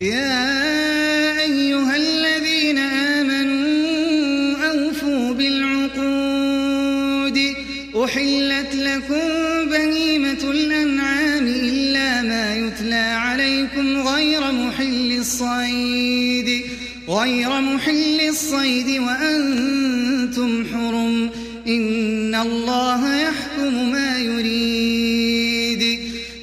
يا أيها الذين آمنوا أوفوا بالعقود. أحلت لكم بهيمة الأنعام إلا ما يتلى عليكم غير محل الصيد غير محل الصيد وأنتم حرم. إن الله يحكم ما